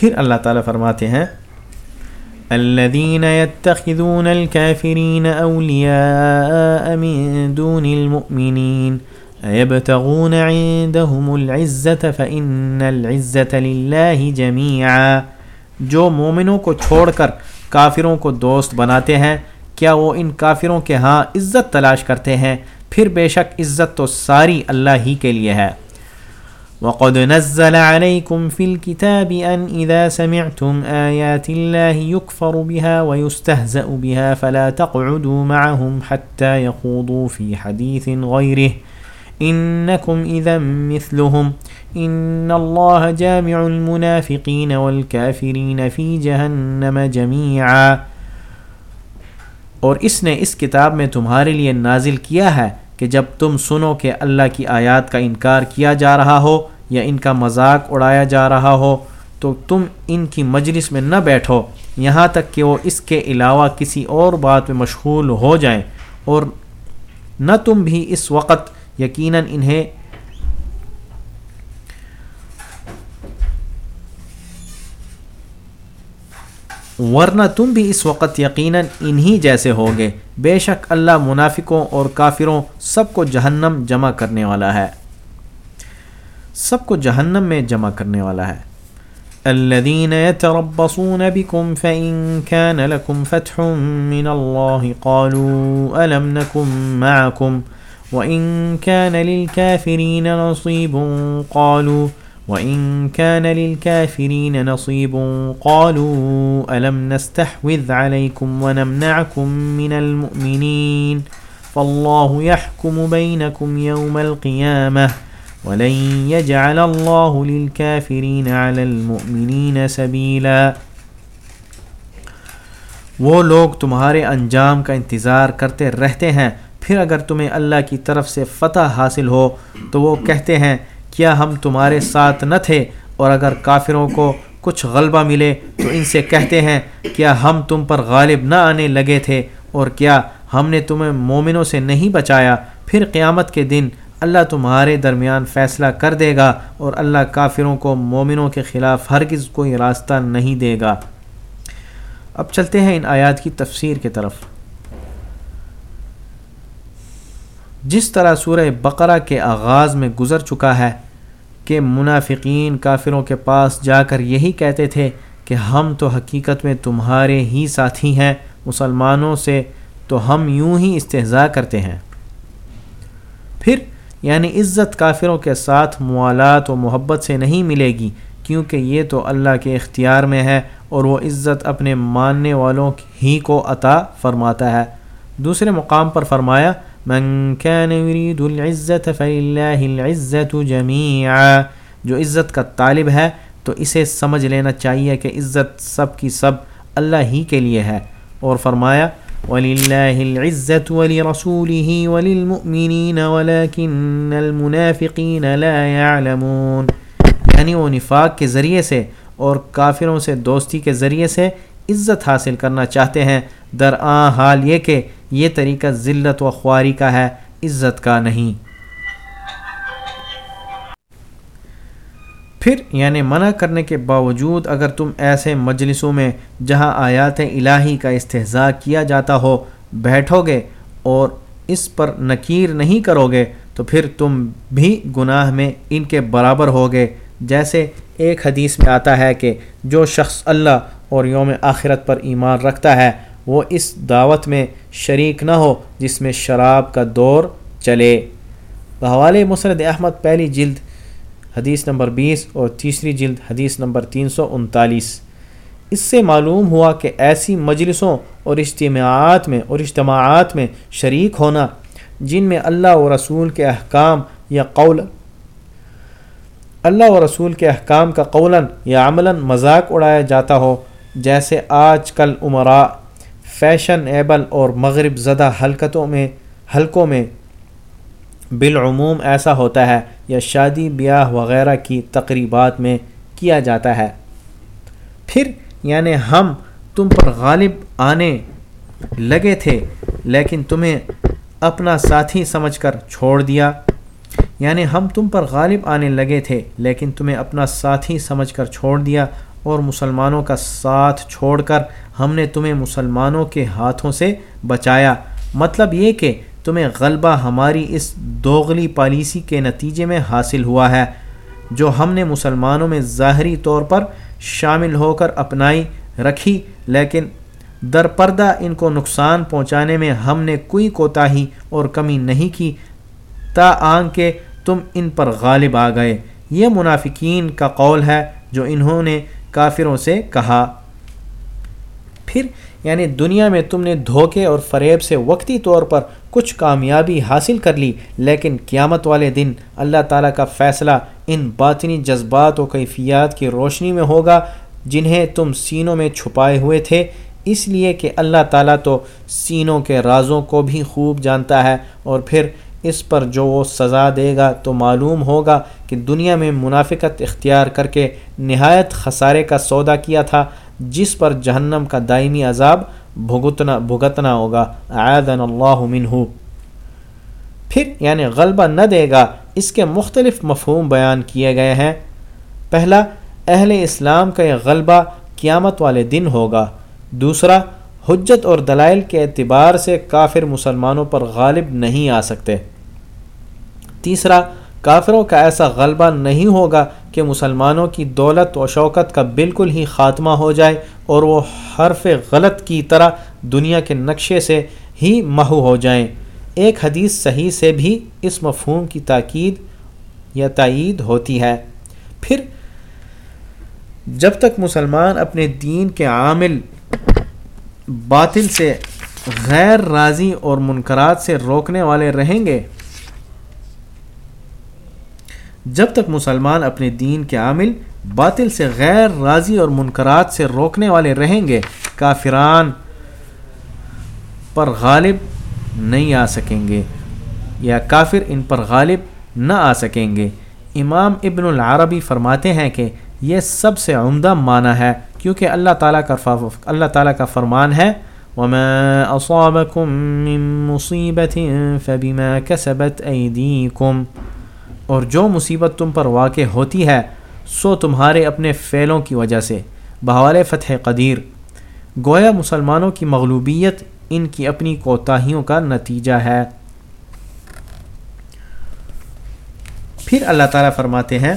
پھر اللہ تعالیٰ فرماتے ہیں الذين يتخذون الكافرين أولياء من دون المؤمنين أيبتغون عندهم العزة فإن العزة لله جميعا جو مومنوں کو چھوڑ کر کافروں کو دوست بناتے ہیں، کیا وہ ان کافروں کے ہاں عزت تلاش کرتے ہیں؟ پھر بے شک عزت تو ساری اللہ ہی کے لیے ہے۔ وقد نزل عليكم في الكتاب أن إذا سمعتم آيات الله يكفر بها ويستهزأ بها فلا تقعدوا معهم حتى يخوضوا في حديث غيره. إنكم إذا مثلهم. إن الله جامع المنافقين والكافرين في جهنم جميعا. اور اس نے اس کتاب میں تمہارے لیے نازل کیا ہے کہ جب تم سنو کہ اللہ کی آیات کا انکار کیا جا رہا ہو یا ان کا مذاق اڑایا جا رہا ہو، تو تم ان کی مجلس میں نہ بیٹھو۔ یہاں تک کہ وہ اس کے علاوہ کسی اور بات میں مشغول ہو جائیں۔ اور نہ تم بھی اس وقت یقیناً انہیں ورنہ تم بھی اس وقت یقیناً انہی جیسے ہوگے۔ بے شک اللہ منافقوں اور کافروں سب کو جہنم جمع کرنے والا ہے۔ سب کو جہنم میں جمع کرنے والا ہے۔ الذين يتربصون بكم فإن كان لكم فتح من الله قالوا ألم نكن معكم وإن كان للكافرين نصيب قالوا وإن كان للكافرين نصيب قالوا ألم نستحوذ عليكم ونمنعكم من المؤمنين فالله يحكم بينكم يوم القيامة ولن يجعل الله للكافرين على المؤمنين سبيلا وہ لوگ تمہارے انجام کا انتظار کرتے رہتے ہیں پھر اگر تمہیں اللہ کی طرف سے فتح حاصل ہو تو وہ کہتے ہیں کیا ہم تمہارے ساتھ نہ تھے؟ اور اگر کافروں کو کچھ غلبہ ملے تو ان سے کہتے ہیں، کیا ہم تم پر غالب نہ آنے لگے تھے؟ اور کیا ہم نے تمہیں مومنوں سے نہیں بچایا؟ پھر قیامت کے دن اللہ تمہارے درمیان فیصلہ کر دے گا اور اللہ کافروں کو مومنوں کے خلاف ہرگز کوئی راستہ نہیں دے گا۔ اب چلتے ہیں ان آیات کی تفسیر کی طرف۔ جس طرح سورہ بقرہ کے آغاز میں گزر چکا ہے کہ منافقین کافروں کے پاس جا کر یہی کہتے تھے کہ ہم تو حقیقت میں تمہارے ہی ساتھی ہیں، مسلمانوں سے تو ہم یوں ہی استحضاء کرتے ہیں۔ پھر یعنی عزت کافروں کے ساتھ موالات و محبت سے نہیں ملے گی، کیونکہ یہ تو اللہ کے اختیار میں ہے اور وہ عزت اپنے ماننے والوں ہی کو عطا فرماتا ہے۔ دوسرے مقام پر فرمایا من كان يريد العزة فلله العزة جميعا۔ جو عزت کا طالب ہے تو اسے سمجھ لینا چاہیے کہ عزت سب کی سب اللہ ہی کے لیے ہے۔ اور فرمایا، وَلِلَّهِ الْعِزَّةُ وَلِرَسُولِهِ وَلِلْمُؤْمِنِينَ وَلَكِنَّ الْمُنَافِقِينَ لَا يَعْلَمُونَ۔ یعنی وہ نفاق کے ذریعے سے اور کافروں سے دوستی کے ذریعے سے عزت حاصل کرنا چاہتے ہیں۔ در آ حال یہ کہ یہ طریقہ ذلت و خواری کا ہے، عزت کا نہیں۔ پھر یعنی منع کرنے کے باوجود اگر تم ایسے مجلسوں میں جہاں آیات الہی کا استحضاء کیا جاتا ہو بیٹھو گے اور اس پر نکیر نہیں کرو گے، تو پھر تم بھی گناہ میں ان کے برابر ہوگے۔ جیسے ایک حدیث میں آتا ہے کہ جو شخص اللہ اور یوم آخرت پر ایمان رکھتا ہے وہ اس دعوت میں شریک نہ ہو جس میں شراب کا دور چلے۔ بحوال مسرد احمد پہلی جلد حدیث نمبر بیس اور تیسری جلد حدیث نمبر تین سو انتالیس۔ اس سے معلوم ہوا کہ ایسی مجلسوں اور اجتماعات میں اور اجتماعات میں شریک ہونا، جن میں اللہ و رسول کے احکام یا قول، اللہ و رسول کے احکام کا قولاً یا عملاً مذاق اڑایا جاتا ہو، جیسے آج کل عمرا فیشن ایبل اور مغرب زدہ حلقتوں میں حلقوں میں بالعموم ایسا ہوتا ہے، یا شادی، بیاہ وغیرہ کی تقریبات میں کیا جاتا ہے۔ پھر یعنی ہم تم پر غالب آنے لگے تھے، لیکن تمہیں اپنا ساتھی سمجھ کر چھوڑ دیا۔ یعنی ہم تم پر غالب آنے لگے تھے، لیکن تمہیں اپنا ساتھی سمجھ کر چھوڑ دیا۔ اور مسلمانوں کا ساتھ چھوڑ کر ہم نے تمہیں مسلمانوں کے ہاتھوں سے بچایا۔ مطلب یہ کہ تمہیں غلبہ ہماری اس دوغلی پالیسی کے نتیجے میں حاصل ہوا ہے، جو ہم نے مسلمانوں میں ظاہری طور پر شامل ہو کر اپنائی رکھی، لیکن در پردہ ان کو نقصان پہنچانے میں ہم نے کوئی کوتاہی اور کمی نہیں کی، تا آن کے تم ان پر غالب آ گئے۔ یہ منافقین کا قول ہے، جو انہوں نے کافروں سے کہا۔ پھر یعنی دنیا میں تم نے دھوکے اور فریب سے وقتی طور پر کچھ کامیابی حاصل کر لی، لیکن قیامت والے دن اللہ تعالیٰ کا فیصلہ ان باطنی جذبات و کیفیات کی روشنی میں ہوگا، جنہیں تم سینوں میں چھپائے ہوئے تھے۔ اس لیے کہ اللہ تعالیٰ تو سینوں کے رازوں کو بھی خوب جانتا ہے، اور پھر اس پر جو وہ سزا دے گا تو معلوم ہوگا کہ دنیا میں منافقت اختیار کر کے نہایت خسارے کا سودا کیا تھا، جس پر جہنم کا دائمی عذاب بھگتنا بھگتنا ہوگا۔ عیدن اللہ منہ۔ پھر یعنی غلبہ نہ دے گا، اس کے مختلف مفہوم بیان کیے گئے ہیں۔ پہلا، اہل اسلام کا یہ غلبہ قیامت والے دن ہوگا۔ دوسرا حجت اور دلائل کے اعتبار سے کافر مسلمانوں پر غالب نہیں آ سکتے۔ تیسرا، کافروں کا ایسا غلبہ نہیں ہوگا کہ مسلمانوں کی دولت و شوکت کا بالکل ہی خاتمہ ہو جائے اور وہ حرف غلط کی طرح دنیا کے نقشے سے ہی محو ہو جائیں۔ ایک حدیث صحیح سے بھی اس مفہوم کی تاکید یا تائید ہوتی ہے۔ پھر، جب تک مسلمان اپنے دین کے عامل باطل سے غیر راضی اور منقرات سے روکنے والے رہیں گے۔ جب تک مسلمان اپنے دین کے عامل باطل سے غیر راضی اور منقرات سے روکنے والے رہیں گے، کافران پر غالب نہیں آ سکیں گے یا کافر ان پر غالب نہ آ سکیں گے۔ امام ابن العربی فرماتے ہیں کہ یہ سب سے عمدہ معنی ہے۔ کیونکہ اللہ تعالیٰ کا اللہ تعالیٰ کا فرمان ہے، وما أصابكم من مصيبة فبما كسبت أيديكم۔ اور جو مصیبت تم پر واقع ہوتی ہے، سو تمہارے اپنے فعلوں کی وجہ سے۔ بحوال فتح قدیر۔ گویا مسلمانوں کی مغلوبیت ان کی اپنی کوتاہیوں کا نتیجہ ہے۔ پھر اللہ تعالیٰ فرماتے ہیں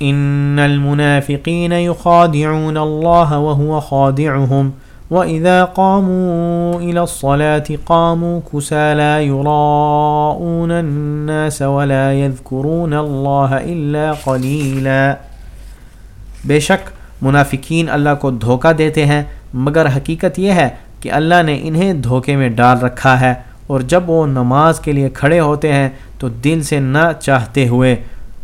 ان المنافقین يخادعون اللہ وهو خادعهم، وَإِذَا قَامُوا إِلَى الصَّلَاةِ قَامُوا كُسَى لَا يُرَاءُونَ النَّاسَ وَلَا يَذْكُرُونَ اللَّهَ إِلَّا قَلِيلًا۔ بے شک منافقین اللہ کو دھوکہ دیتے ہیں، مگر حقیقت یہ ہے کہ اللہ نے انہیں دھوکے میں ڈال رکھا ہے، اور جب وہ نماز کے لیے کھڑے ہوتے ہیں تو دل سے نہ چاہتے ہوئے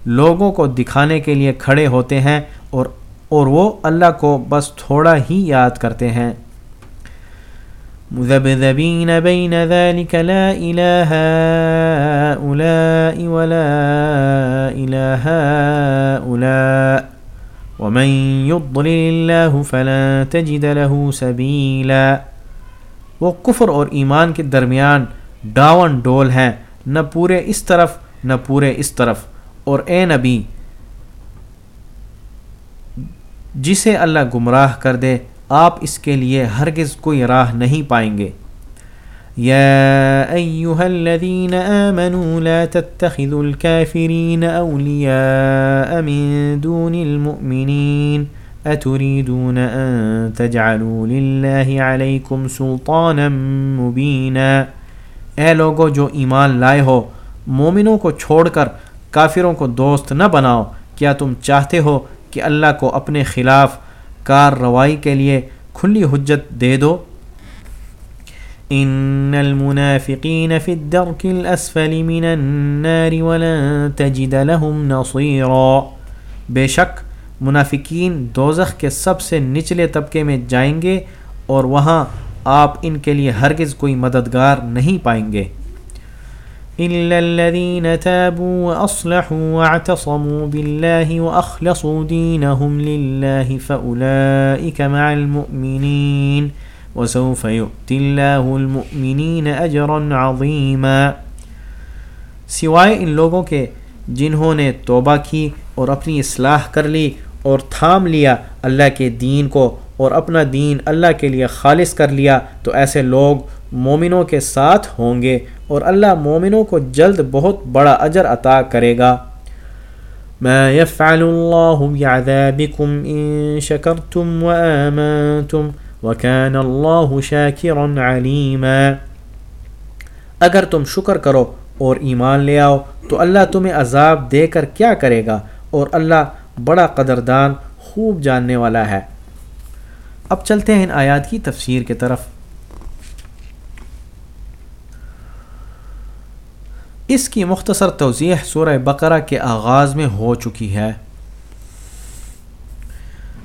لوگوں کو دکھانے کے لیے کھڑے ہوتے ہیں اور اور وہ اللہ کو بس تھوڑا ہی یاد کرتے ہیں۔ مذبذبين بين ذلك لا إله هؤلاء ولا إله هؤلاء ومن يضلل الله فلا تجد له سبيلا وہ کفر اور ایمان کے درمیان ڈاون ڈول ہیں، نہ پورے اس طرف، نہ پورے اس طرف۔ اور اے نبی، جسے اللہ گمراہ کر دے، آپ اس کے لیے ہرگز کوئی راہ نہیں پائیں گے۔ یا ایوہا الذین آمنوا لا تتخذوا الكافرین اولیاء من دون المؤمنین اتریدون ان تجعلوا للہ علیکم سلطانا مبینا۔ اے لوگو جو ایمان لائے ہو، مومنوں کو چھوڑ کر کافروں کو دوست نہ بناؤ۔ کیا تم چاہتے ہو کہ اللہ کو اپنے خلاف کارروائی کے لیے کھلی حجت دے دو؟ ان المنافقین فی الدرک الاسفل من النار ولن تجد لهم نصیرا بے شک منافقین دوزخ کے سب سے نچلے طبقے میں جائیں گے اور وہاں آپ ان کے لیے ہرگز کوئی مددگار نہیں پائیں گے۔ إلا الذين تابوا وأصلحوا واعتصموا بالله وأخلصوا دينهم لله فأولئك مع المؤمنين وسوف يؤتي الله المؤمنين أجرا عظيما سوائے ان لوگوں کے جنہوں نے توبہ کی اور اپنی اصلاح کر لی اور تھام لیا اللہ کے دین کو اور اپنا دین اللہ کے لیے خالص کر لیا تو ایسے لوگ مومنوں کے ساتھ ہوں گے اور اللہ مومنوں کو جلد بہت بڑا اجر عطا کرے گا۔ ما يفعل الله بعذابكم إن شكرتم وآمنتم وكان الله شاكرا عليما۔ اگر تم شکر کرو اور ایمان لے آؤ تو اللہ تمہیں عذاب دے کر کیا کرے گا اور اللہ بڑا قدردان خوب جاننے والا ہے۔ اب چلتے ہیں ان آیات کی تفسیر کی طرف۔ اس کی مختصر توضیح سورہ بقرہ کے آغاز میں ہو چکی ہے۔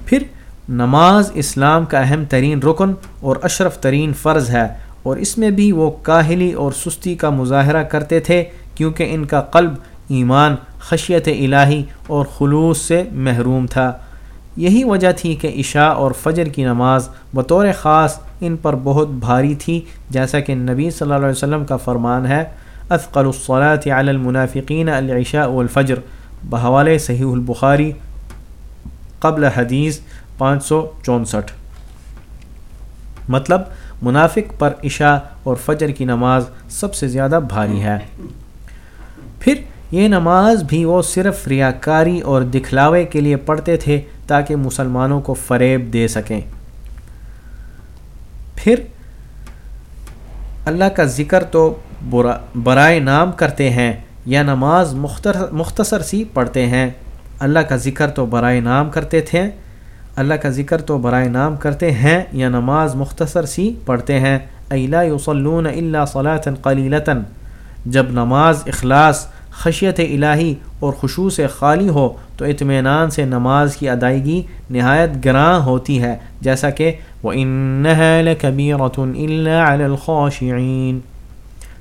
پھر نماز اسلام کا اہم ترین رکن اور اشرف ترین فرض ہے اور اس میں بھی وہ کاہلی اور سستی کا مظاہرہ کرتے تھے کیونکہ ان کا قلب ایمان، خشیت الہی اور خلوص سے محروم تھا۔ یہی وجہ تھی کہ عشاء اور فجر کی نماز بطور خاص ان پر بہت بھاری تھی، جیسا کہ نبی صلی اللہ علیہ وسلم کا فرمان ہے، اثقل الصلاة علی المنافقین العشاء والفجر بحوالِ صحیح البخاری قبل حدیث پانچ سو چونسٹھ۔ مطلب منافق پر عشاء اور فجر کی نماز سب سے زیادہ بھاری ہے۔ پھر یہ نماز بھی وہ صرف ریاکاری اور دکھلاوے کے لیے پڑھتے تھے تاکہ مسلمانوں کو فریب دے سکیں۔ پھر اللہ کا ذکر تو برائے نام کرتے ہیں یا نماز مختصر سی پڑھتے ہیں۔ اللہ کا ذکر تو برائے نام کرتے تھے۔ اللہ کا ذکر تو برائے نام کرتے ہیں یا نماز مختصر سی پڑھتے ہیں۔ ایلا یصلون الا صلاۃ قلیلتاً جب نماز اخلاص خشیت الہی اور خشوع سے خالی ہو تو اطمینان سے نماز کی ادائیگی نہایت گراں ہوتی ہے، جیسا کہ وہ الْخَاشِعِينَ۔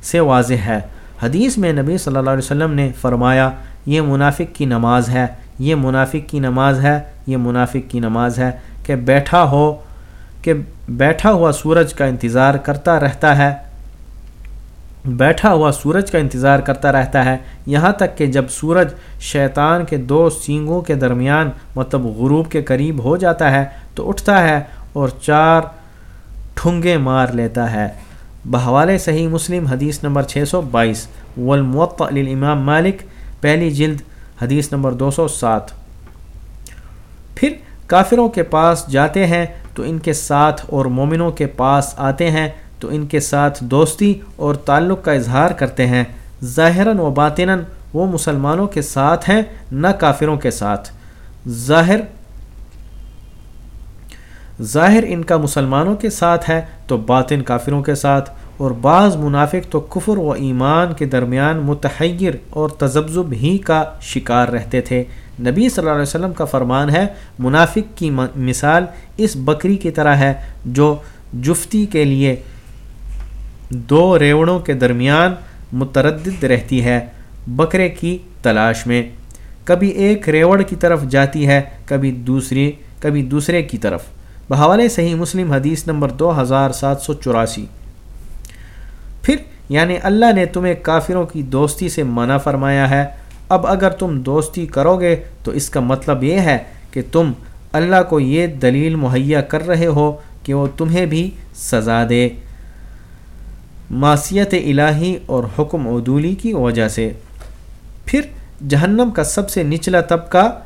سے واضح ہے۔ حدیث میں نبی صلی اللہ علیہ وسلم نے فرمایا، یہ منافق کی نماز ہے، یہ منافق کی نماز ہے، یہ منافق کی نماز ہے کہ بیٹھا ہو، کہ بیٹھا ہوا سورج کا انتظار کرتا رہتا ہے۔ بیٹھا ہوا سورج کا انتظار کرتا رہتا ہے۔ یہاں تک کہ جب سورج شیطان کے دو سینگوں کے درمیان مطلب غروب کے قریب ہو جاتا ہے تو اٹھتا ہے اور چار ٹھنگے مار لیتا ہے۔ بحوال صحیح مسلم حدیث نمبر 622 والموط للامام مالک، پہلی جلد، حدیث نمبر 207 پھر کافروں کے پاس جاتے ہیں تو ان کے ساتھ اور مومنوں کے پاس آتے ہیں۔ تو ان کے ساتھ دوستی اور تعلق کا اظہار کرتے ہیں۔ ظاہراً و باطناً وہ مسلمانوں کے ساتھ ہیں، نہ کافروں کے ساتھ۔ ظاہر ظاہر ان کا مسلمانوں کے ساتھ ہے تو باطن کافروں کے ساتھ، اور بعض منافق تو کفر و ایمان کے درمیان متحیر اور تذبذب ہی کا شکار رہتے تھے۔ نبی صلی اللہ علیہ وسلم کا فرمان ہے، منافق کی مثال اس بکری کی طرح ہے جو جفتی کے لیے دو ریوڑوں کے درمیان متردد رہتی ہے بکرے کی تلاش میں۔ کبھی ایک ریوڑ کی طرف جاتی ہے، کبھی دوسری، کبھی دوسرے کی طرف۔ بحوالے صحیح مسلم حدیث نمبر دو ہزار سات سو چوراسی۔ پھر یعنی اللہ نے تمہیں کافروں کی دوستی سے منع فرمایا ہے۔ اب اگر تم دوستی کرو گے تو اس کا مطلب یہ ہے کہ تم اللہ کو یہ دلیل مہیا کر رہے ہو کہ وہ تمہیں بھی سزا دے۔ معصیت الہی اور حکم عدولی کی وجہ سے۔ پھر جہنم کا سب سے نچلا طبقہ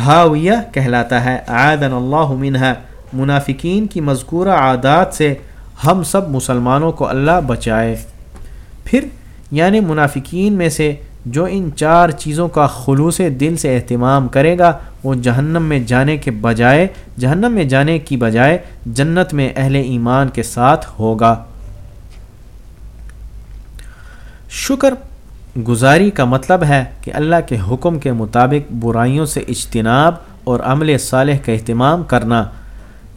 ہاویہ کہلاتا ہے۔ عادن اللہ منہ منافقین کی مذکورہ عادات سے ہم سب مسلمانوں کو اللہ بچائے۔ پھر یعنی منافقین میں سے جو ان چار چیزوں کا خلوص دل سے اہتمام کرے گا، وہ جہنم میں جانے کے بجائے، جہنم میں جانے کی بجائے جنت میں اہل ایمان کے ساتھ ہوگا۔ شکر گزاری کا مطلب ہے کہ اللہ کے حکم کے مطابق برائیوں سے اجتناب اور عمل صالح کا اہتمام کرنا۔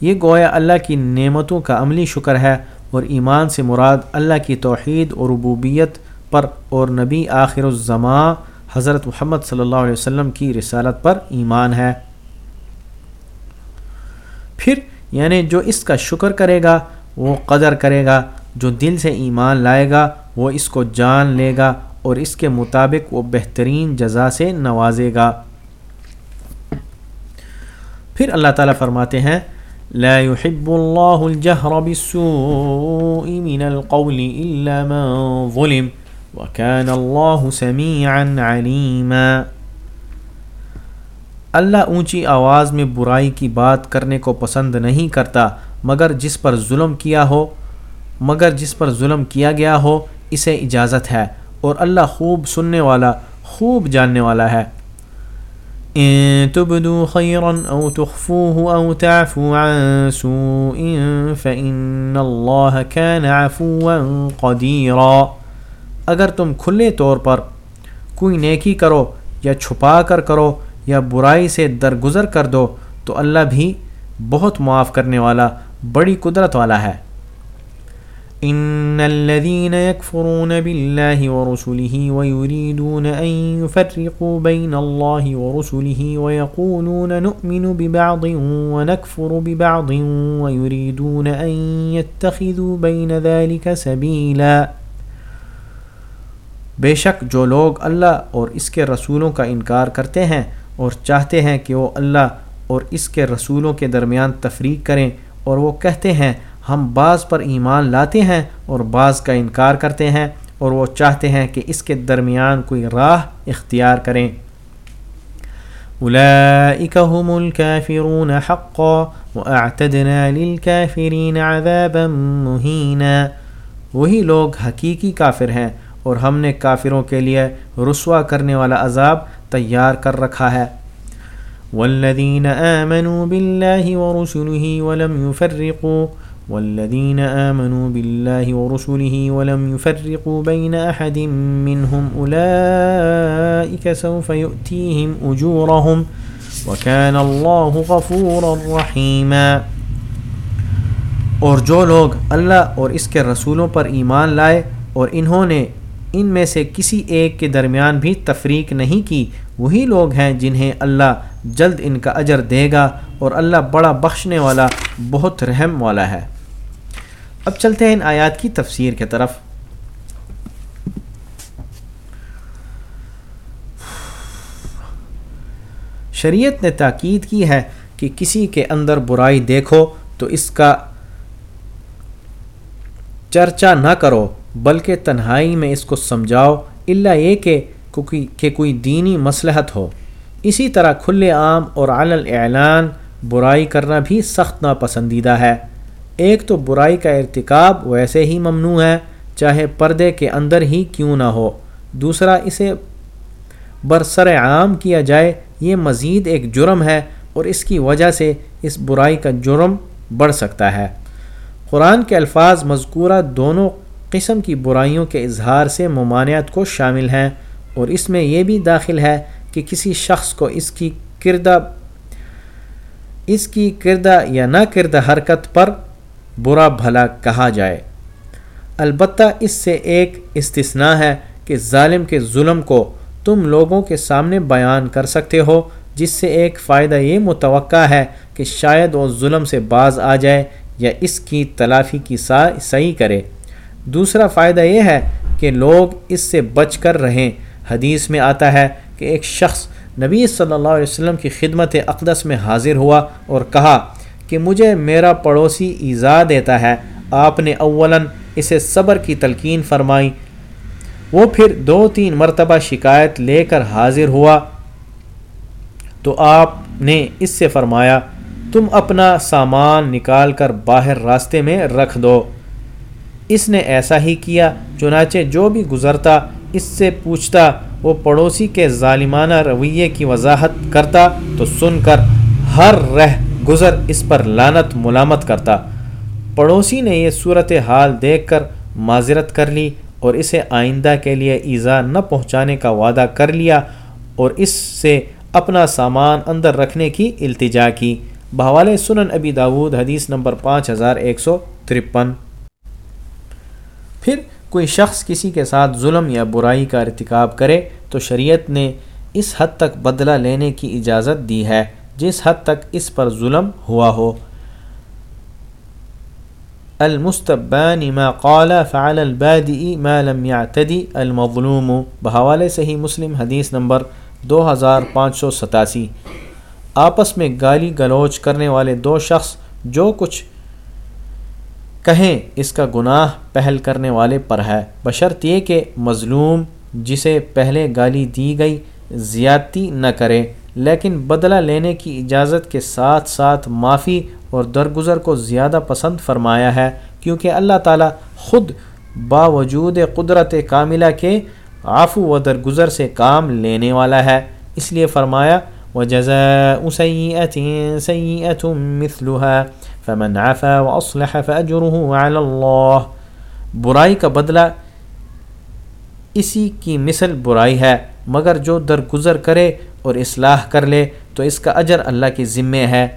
یہ گویا اللہ کی نعمتوں کا عملی شکر ہے اور ایمان سے مراد اللہ کی توحید اور ربوبیت پر اور نبی آخر الزماں حضرت محمد صلی اللہ علیہ وسلم کی رسالت پر ایمان ہے۔ پھر یعنی جو اس کا شکر کرے گا وہ قدر کرے گا جو دل سے ایمان لائے گا وہ اس کو جان لے گا اور اس کے مطابق وہ بہترین جزا سے نوازے گا۔ پھر اللہ تعالیٰ فرماتے ہیں، لا يحب الله الجهر بالسوء من القول إلا من ظلم وكان الله سميعا عليما اللہ اونچی آواز میں برائی کی بات کرنے کو پسند نہیں کرتا، مگر جس پر ظلم کیا ہو، مگر جس پر ظلم کیا گیا ہو اسے اجازت ہے اور اللہ خوب سننے والا، خوب جاننے والا ہے۔ ان تبدو خيرا او تخفوه او تعفو عن سوء فإن الله كان عفوا قديرا اگر تم کھلے طور پر کوئی نیکی کرو یا چھپا کر کرو یا برائی سے درگزر کر دو، تو اللہ بھی بہت معاف کرنے والا، بڑی قدرت والا ہے۔ ان الذين يكفرون بالله ورسله ويريدون ان يفرقوا بين الله ورسله ويقولون نؤمن ببعض ونكفر ببعض ويريدون ان يتخذوا بين ذلك سبيلا۔ بے شک جو لوگ اللہ اور اس کے رسولوں کا انکار کرتے ہیں اور چاہتے ہیں کہ وہ اللہ اور اس کے رسولوں کے درمیان تفریق کریں اور وہ کہتے ہیں ہم بعض پر ایمان لاتے ہیں اور بعض کا انکار کرتے ہیں اور وہ چاہتے ہیں کہ اس کے درمیان کوئی راہ اختیار کریں۔ هم الكافرون حقا واعتدنا للكافرين عذابا مهينا وہی لوگ حقیقی کافر ہیں اور ہم نے کافروں کے لیے رسوا کرنے والا عذاب تیار کر رکھا ہے۔ والذین آمنوا باللہ ورسله ولم يفرقوا والذين آمنوا بالله ورسله ولم يفرقوا بين أحد منهم أولئك سوف يؤتيهم أجورهم وكان الله غفورا رحيما اور جو لوگ اللہ اور اس کے رسولوں پر ایمان لائے اور انہوں نے ان میں سے کسی ایک کے درمیان بھی تفریق نہیں کی، وہی لوگ ہیں جنہیں اللہ جلد ان کا اجر دے گا اور اللہ بڑا بخشنے والا، بہت رحم والا ہے۔ اب چلتے ہیں ان آیات کی تفسیر کے طرف۔ شریعت نے تاکید کی ہے کہ کسی کے اندر برائی دیکھو تو اس کا چرچا نہ کرو، بلکہ تنہائی میں اس کو سمجھاؤ اللہ یہ کہ کہ کوئی دینی مصلحت ہو۔ اسی طرح کھلے عام اور علل اعلان برائی کرنا بھی سخت ناپسندیدہ ہے۔ ایک تو برائی کا ارتکاب ویسے ہی ممنوع ہے، چاہے پردے کے اندر ہی کیوں نہ ہو۔ دوسرا، اسے برسر عام کیا جائے، یہ مزید ایک جرم ہے اور اس کی وجہ سے اس برائی کا جرم بڑھ سکتا ہے۔ قرآن کے الفاظ مذکورہ دونوں قسم کی برائیوں کے اظہار سے ممانعت کو شامل ہیں اور اس میں یہ بھی داخل ہے کہ کسی شخص کو اس کی کردہ، اس کی کردہ یا نہ کردہ حرکت پر برا بھلا کہا جائے۔ البتہ اس سے ایک استثناء ہے کہ ظالم کے ظلم کو تم لوگوں کے سامنے بیان کر سکتے ہو، جس سے ایک فائدہ یہ متوقع ہے کہ شاید وہ ظلم سے باز آ جائے یا اس کی تلافی کی سا، صحیح کرے۔ دوسرا فائدہ یہ ہے کہ لوگ اس سے بچ کر رہیں۔ حدیث میں آتا ہے کہ ایک شخص نبی صلی اللہ علیہ وسلم کی خدمت اقدس میں حاضر ہوا اور کہا کہ مجھے میرا پڑوسی ایزا دیتا ہے۔ آپ نے اولاً اسے صبر کی تلقین فرمائی۔ وہ پھر دو تین مرتبہ شکایت لے کر حاضر ہوا۔ تو آپ نے اس سے فرمایا، تم اپنا سامان نکال کر باہر راستے میں رکھ دو۔ اس نے ایسا ہی کیا، چنانچہ جو بھی گزرتا، اس سے پوچھتا، وہ پڑوسی کے ظالمانہ رویے کی وضاحت کرتا تو سن کر ہر رہ گزر اس پر لانت ملامت کرتا۔ پڑوسی نے یہ صورت حال دیکھ کر معذرت کر لی اور اسے آئندہ کے لیے ایزا نہ پہنچانے کا وعدہ کر لیا اور اس سے اپنا سامان اندر رکھنے کی التجا کی۔ بحوالِ سنن ابی داود، حدیث نمبر پانچ ہزار ایک سو ترپن۔ پھر کوئی شخص کسی کے ساتھ ظلم یا برائی کا ارتکاب کرے تو شریعت نے اس حد تک بدلہ لینے کی اجازت دی ہے۔ جس حد تک اس پر ظلم ہوا ہو۔ المستبان ما قال، فعل البادئ ما لم يعتدي المظلوم۔ بحوالے صحیح مسلم حدیث نمبر دو ہزار پانچ سو ستاسی۔ آپس میں گالی گلوچ کرنے والے دو شخص جو کچھ کہیں اس کا گناہ پہل کرنے والے پر ہے۔ بشرط یہ کہ مظلوم جسے پہلے گالی دی گئی، زیادتی نہ کرے۔ لیکن بدلہ لینے کی اجازت کے ساتھ ساتھ معافی اور درگزر کو زیادہ پسند فرمایا ہے، کیونکہ اللہ تعالیٰ خود باوجود قدرت کاملہ کے آفو و درگزر سے کام لینے والا ہے۔ اس لیے فرمایا و جزا فمن عفا واصلح فاجره على اللہ برائی کا بدلہ اسی کی مثل برائی ہے، مگر جو درگزر کرے اور اصلاح کر لے تو اس کا اجر اللہ کی ذمے ہے۔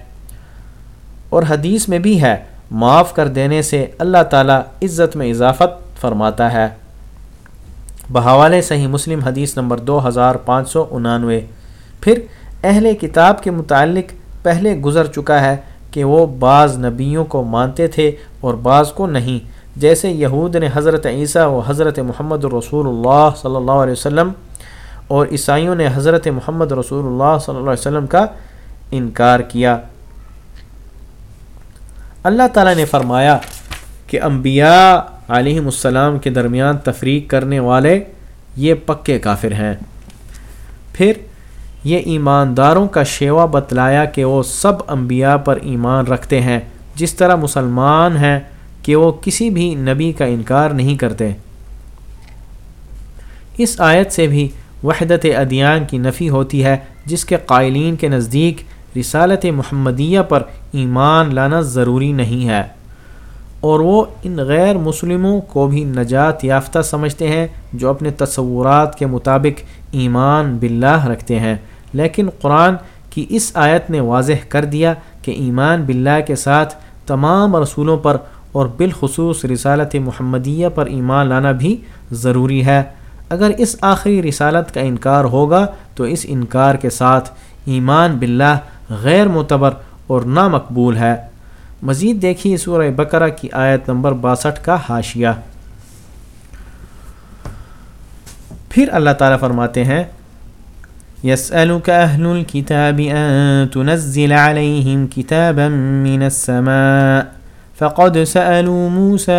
اور حدیث میں بھی ہے، معاف کر دینے سے اللہ تعالیٰ عزت میں اضافت فرماتا ہے۔ بحوالِ صحیح مسلم حدیث نمبر دو ہزار پانچ سو انانوے۔ پھر اہل کتاب کے متعلق پہلے گزر چکا ہے کہ وہ بعض نبیوں کو مانتے تھے اور بعض کو نہیں۔ جیسے یہود نے حضرت عیسیٰ و حضرت محمد رسول اللہ صلی اللہ علیہ وسلم اور عیسائیوں نے حضرت محمد رسول اللہ صلی اللہ علیہ وسلم کا انکار کیا۔ اللہ تعالیٰ نے فرمایا کہ انبیاء علیہم السلام کے درمیان تفریق کرنے والے یہ پکے کافر ہیں۔ پھر یہ ایمانداروں کا شیوا بتلایا کہ وہ سب انبیاء پر ایمان رکھتے ہیں۔ جس طرح مسلمان ہیں کہ وہ کسی بھی نبی کا انکار نہیں کرتے۔ اس آیت سے بھی وحدت ادیان کی نفی ہوتی ہے، جس کے قائلین کے نزدیک رسالت محمدیہ پر ایمان لانا ضروری نہیں ہے۔ اور وہ ان غیر مسلموں کو بھی نجات یافتہ سمجھتے ہیں، جو اپنے تصورات کے مطابق ایمان باللہ رکھتے ہیں۔ لیکن قرآن کی اس آیت نے واضح کر دیا کہ ایمان باللہ کے ساتھ تمام رسولوں پر اور بالخصوص رسالت محمدیہ پر ایمان لانا بھی ضروری ہے۔ اگر اس آخری رسالت کا انکار ہوگا تو اس انکار کے ساتھ ایمان باللہ غیر معتبر اور نامقبول ہے۔ مزید دیکھیے سورہ بقرہ کی آیت نمبر باسٹھ کا حاشیہ۔ پھر اللہ تعالیٰ فرماتے ہیں يسألك أهل الكتاب أن تنزل عليهم كتابا من السماء۔ فقد سألوا موسى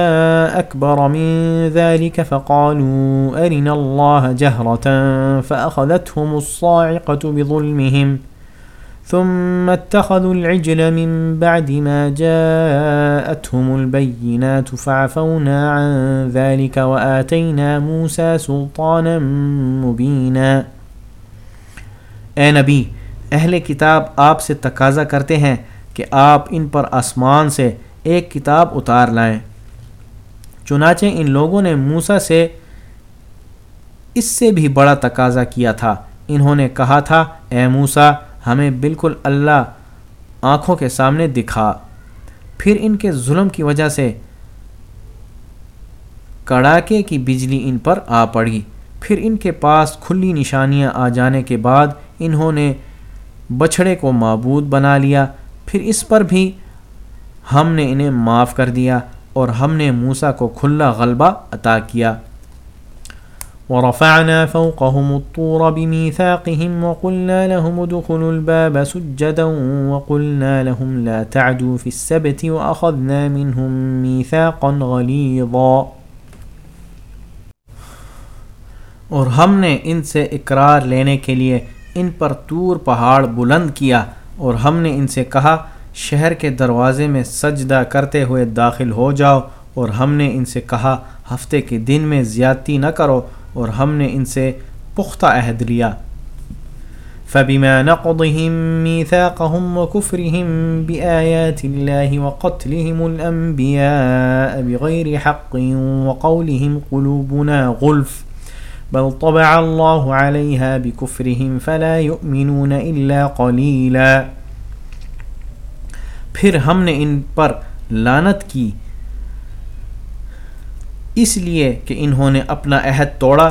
أكبر من ذلك فقالوا أرنا الله جهرة فأخذتهم الصاعقة بظلمهم ثم اتخذوا العجل من بعد ما جاءتهم البينات فعفونا عن ذلك وآتينا موسى سلطانا مبينا اے نبی، اہل کتاب آپ سے تقاضا کرتے ہیں کہ آپ ان پر آسمان سے ایک کتاب اتار لائیں چنانچہ ان لوگوں نے موسا سے اس سے بھی بڑا تقاضا کیا تھا۔ انہوں نے کہا تھا، اے موسا ہمیں بالکل اللہ آنکھوں کے سامنے دکھا۔ پھر ان کے ظلم کی وجہ سے کڑاکے کی بجلی ان پر آ پڑی۔ پھر ان کے پاس کھلی نشانیاں آ جانے کے بعد انہوں نے بچھڑے کو معبود بنا لیا۔ پھر اس پر بھی ہم نے انہیں معاف کر دیا اور ہم نے موسا کو کھلا غلبہ عطا کیا۔ ورفعنا فوقهم الطور بميثاقهم وقلنا لهم ادخلوا الباب سجدا وقلنا لهم لا تعدوا في السبت وأخذنا منهم ميثاقا غليظا۔ اور ہم نے ان سے اقرار لینے کے لیے ان پر طور پہاڑ بلند کیا اور ہم نے ان سے کہا شہر کے دروازے میں سجدہ کرتے ہوئے داخل ہو جاؤ اور ہم نے ان سے کہا، ہفتے کے دن میں زیادتی نہ کرو اور ہم نے ان سے پختہ عہد لیا۔ فبما نقضهم ميثاقهم وكفرهم بآيات الله وقتلهم الأنبياء بغير حق وقولهم قلوبنا غلف بل طبع الله عليها بكفرهم فلا يؤمنون إلا قليلا۔ پھر ہم نے ان پر لانت کی۔ اس لیے کہ انہوں نے اپنا عہد توڑا،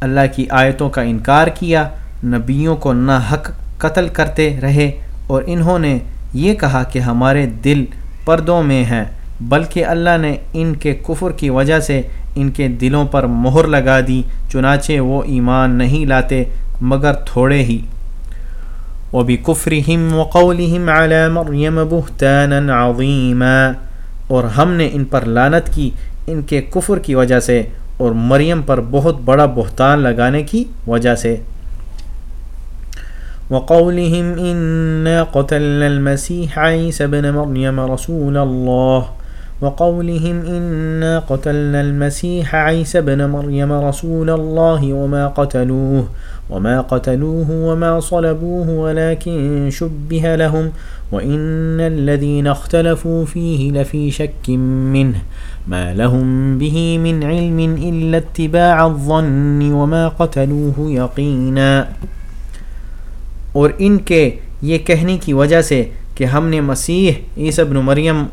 اللہ کی آیتوں کا انکار کیا، نبیوں کو نہ حق قتل کرتے رہے، اور انہوں نے یہ کہا کہ ہمارے دل پردوں میں ہیں، بلکہ اللہ نے ان کے کفر کی وجہ سے ان کے دلوں پر مہر لگا دی، چنانچہ وہ ایمان نہیں لاتے، مگر تھوڑے ہی۔ وبكفرهم وقولهم على مريم بهتانا عظيما۔ اور ہم نے ان پر لانت کی، ان کے کفر کی وجہ سے، اور مریم پر بہت بڑا بہتان لگانے کی وجہ سے۔ وقولهم إنا قتلنا المسيح عيسى بن مريم رسول الله وقولهم إنا قتلنا المسيح عيسى بن مريم رسول الله وما قتلوه وما قتلوه وما صلبوه، ولكن شبه لهم، وإن الذين اختلفوا فيه لفي شك منه. ما لهم به من علم إلا اتباع الظن وما قتلوه يقينا. اور ان کے یہ کہنے کی وجہ سے کہ ہم نے مسیح عیسی بن مریم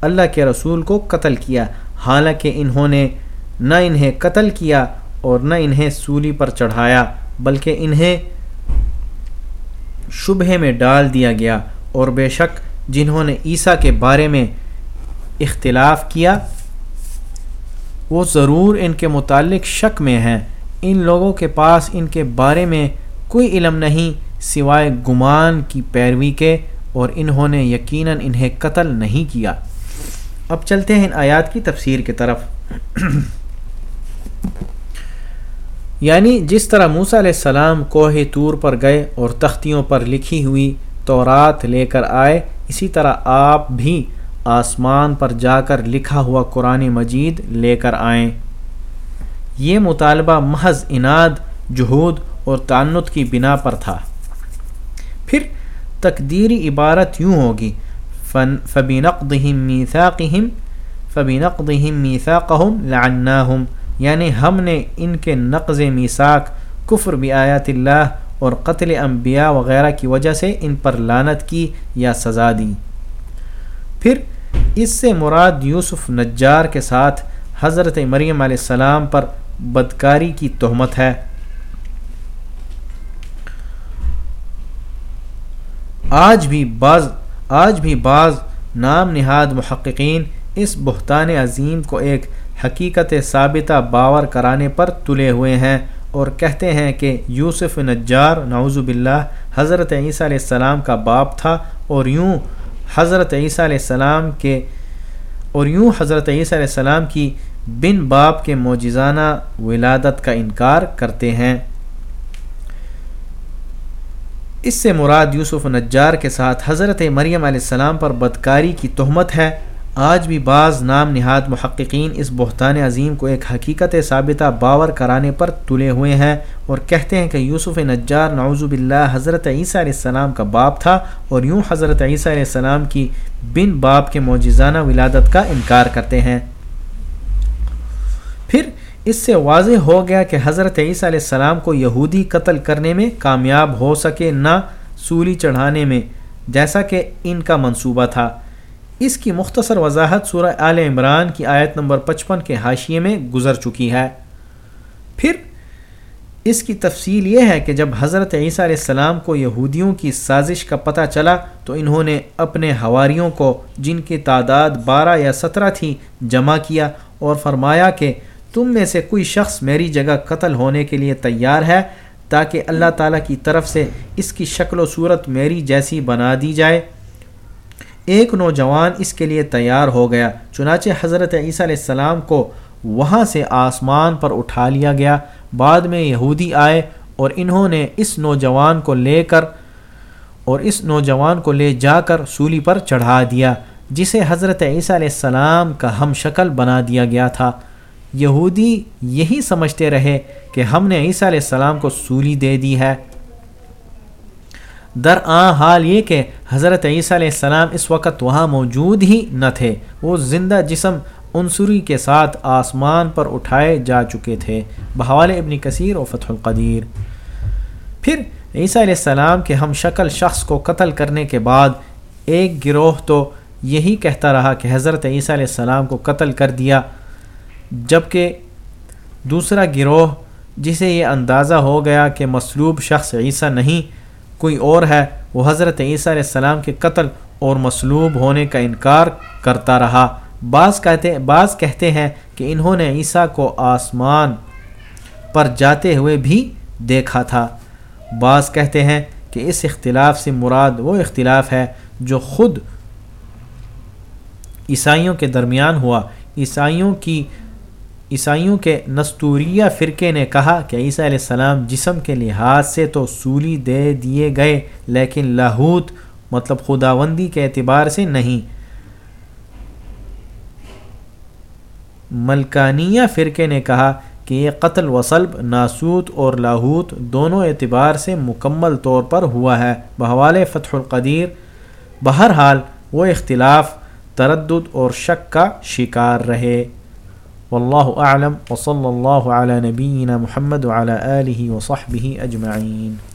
اللہ کے رسول کو قتل کیا۔ حالانکہ انہوں نے نہ انہیں قتل کیا اور نہ انہیں سولی پر چڑھایا، بلکہ انہیں شبہ میں ڈال دیا گیا۔ اور بے شک جنہوں نے عیسیٰ کے بارے میں اختلاف کیا، وہ ضرور ان کے متعلق شک میں ہیں۔ ان لوگوں کے پاس ان کے بارے میں کوئی علم نہیں، سوائے گمان کی پیروی کے، اور انہوں نے یقیناً انہیں قتل نہیں کیا۔ اب چلتے ہیں ان آیات کی تفسیر کی طرف۔ یعنی جس طرح موسیٰ علیہ السلام کوہ طور پر گئے اور تختیوں پر لکھی ہوئی تورات لے کر آئے، اسی طرح آپ بھی آسمان پر جا کر لکھا ہوا قرآن مجید لے کر آئیں۔ یہ مطالبہ محض اناد جہود اور تعنت کی بنا پر تھا۔ پھر تقدیری عبارت یوں ہوگی۔ فن فبینقدہم میثاقہم فبینقدہم میثاقہم لعناہم یعنی ہم نے ان کے نقض میثاق، کفر آیات اللہ اور قتل انبیاء وغیرہ کی وجہ سے ان پر لانت کی یا سزا دی۔ پھر اس سے مراد یوسف نجار کے ساتھ حضرت مریم علیہ السلام پر بدکاری کی تہمت ہے۔ آج بھی بعض آج بھی بعض نام نہاد محققین اس بہتان عظیم کو ایک حقیقت ثابتہ باور کرانے پر تلے ہوئے ہیں اور کہتے ہیں کہ یوسف نجار نعوذ باللہ حضرت عیسیٰ علیہ السلام کا باپ تھا اور یوں حضرت عیسیٰ علیہ السلام کے اور یوں حضرت عیسیٰ علیہ السلام کی بن باپ کے موجزانہ ولادت کا انکار کرتے ہیں۔ اس سے مراد یوسف نجار کے ساتھ حضرت مریم علیہ السلام پر بدکاری کی تہمت ہے۔ آج بھی بعض نام نہاد محققین اس بہتان عظیم کو ایک حقیقت ثابتہ باور کرانے پر تلے ہوئے ہیں اور کہتے ہیں کہ یوسف نجار نعوذ باللہ حضرت عیسیٰ علیہ السلام کا باپ تھا اور یوں حضرت عیسیٰ علیہ السلام کی بن باپ کے موجزانہ ولادت کا انکار کرتے ہیں۔ اس سے واضح ہو گیا کہ حضرت عیسیٰ علیہ السلام کو یہودی قتل کرنے میں کامیاب ہو سکے نہ سولی چڑھانے میں، جیسا کہ ان کا منصوبہ تھا۔ اس کی مختصر وضاحت سورہ آل عمران کی آیت نمبر پچپن کے حاشیے میں گزر چکی ہے۔ پھر اس کی تفصیل یہ ہے کہ جب حضرت عیسیٰ علیہ السلام کو یہودیوں کی سازش کا پتہ چلا تو انہوں نے اپنے ہواریوں کو، جن کی تعداد بارہ یا سترہ تھی، جمع کیا اور فرمایا کہ تم میں سے کوئی شخص میری جگہ قتل ہونے کے لیے تیار ہے تاکہ اللہ تعالیٰ کی طرف سے اس کی شکل و صورت میری جیسی بنا دی جائے۔ ایک نوجوان اس کے لیے تیار ہو گیا، چنانچہ حضرت عیسیٰ علیہ السلام کو وہاں سے آسمان پر اٹھا لیا گیا۔ بعد میں یہودی آئے اور انہوں نے اس نوجوان کو لے کر اور اس نوجوان کو لے جا کر سولی پر چڑھا دیا، جسے حضرت عیسیٰ علیہ السلام کا ہم شکل بنا دیا گیا تھا۔ یہودی یہی سمجھتے رہے کہ ہم نے عیسیٰ علیہ السلام کو سولی دے دی ہے۔ در آ حال یہ کہ حضرت عیسیٰ علیہ السلام اس وقت وہاں موجود ہی نہ تھے۔ وہ زندہ جسم عنصری کے ساتھ آسمان پر اٹھائے جا چکے تھے۔ بحوال ابن کثیر و فتح القدیر۔ پھر عیسیٰ علیہ السلام کے ہم شکل شخص کو قتل کرنے کے بعد ایک گروہ تو یہی کہتا رہا کہ حضرت عیسیٰ علیہ السلام کو قتل کر دیا۔ جبکہ دوسرا گروہ جسے یہ اندازہ ہو گیا کہ مصلوب شخص عیسیٰ نہیں، کوئی اور ہے، وہ حضرت عیسیٰ علیہ السلام کے قتل اور مصلوب ہونے کا انکار کرتا رہا۔ بعض کہتے بعض کہتے ہیں کہ انہوں نے عیسیٰ کو آسمان پر جاتے ہوئے بھی دیکھا تھا۔ بعض کہتے ہیں کہ اس اختلاف سے مراد وہ اختلاف ہے جو خود عیسائیوں کے درمیان ہوا۔ عیسائیوں کی عیسائیوں کے نستوریہ فرقے نے کہا کہ عیسیٰ علیہ السلام جسم کے لحاظ سے تو سولی دے دیے گئے، لیکن لاہوت مطلب خداوندی کے اعتبار سے نہیں۔ ملکانیہ فرقے نے کہا کہ یہ قتل وصلب ناسوت اور لاہوت دونوں اعتبار سے مکمل طور پر ہوا ہے۔ بحوال فتح القدیر، بہرحال وہ اختلاف، تردد اور شک کا شکار رہے۔ واللہ اعلم وصلی اللہ علی نبینا محمد وعلی آلہ وصحبہ اجمعین۔